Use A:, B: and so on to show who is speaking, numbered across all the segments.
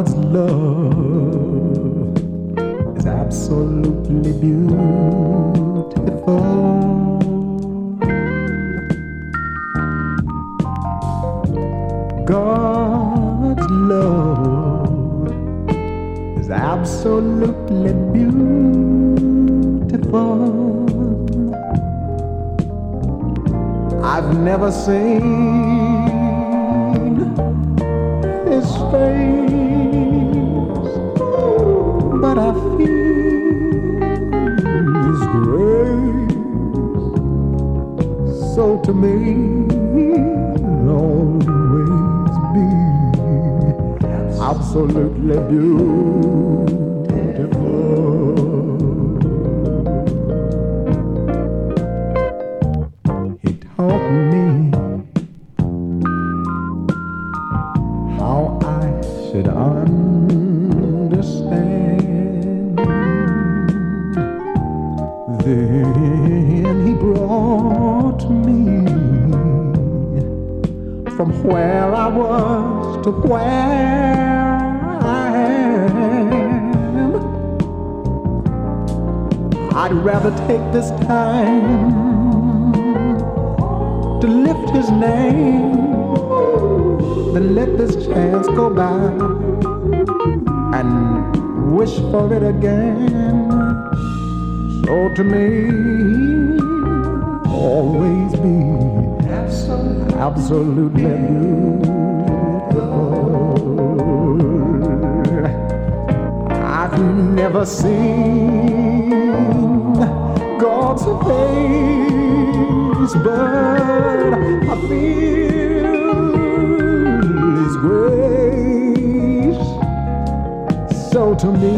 A: God's love is absolutely beautiful. God's love is absolutely beautiful. I've never seen his face, So to me, always be absolutely beautiful. He taught me how I should understand. From where I was to where I am. I'd rather take this time to lift his name than let this chance go by and wish for it again. So to me, absolutely beautiful. I've never seen God's face, but I feel His grace. So to me,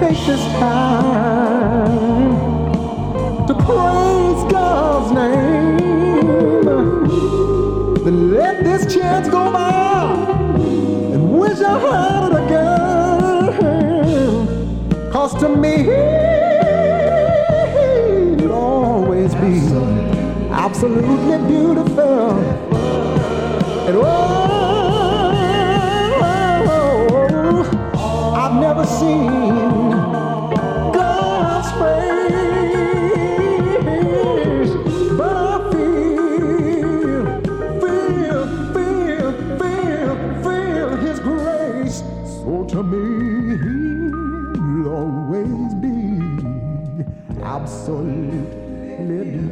A: take this time to praise God's name than let this chance go by and wish I had it again. Cause to me, he'll always be absolutely beautiful. absolut med du.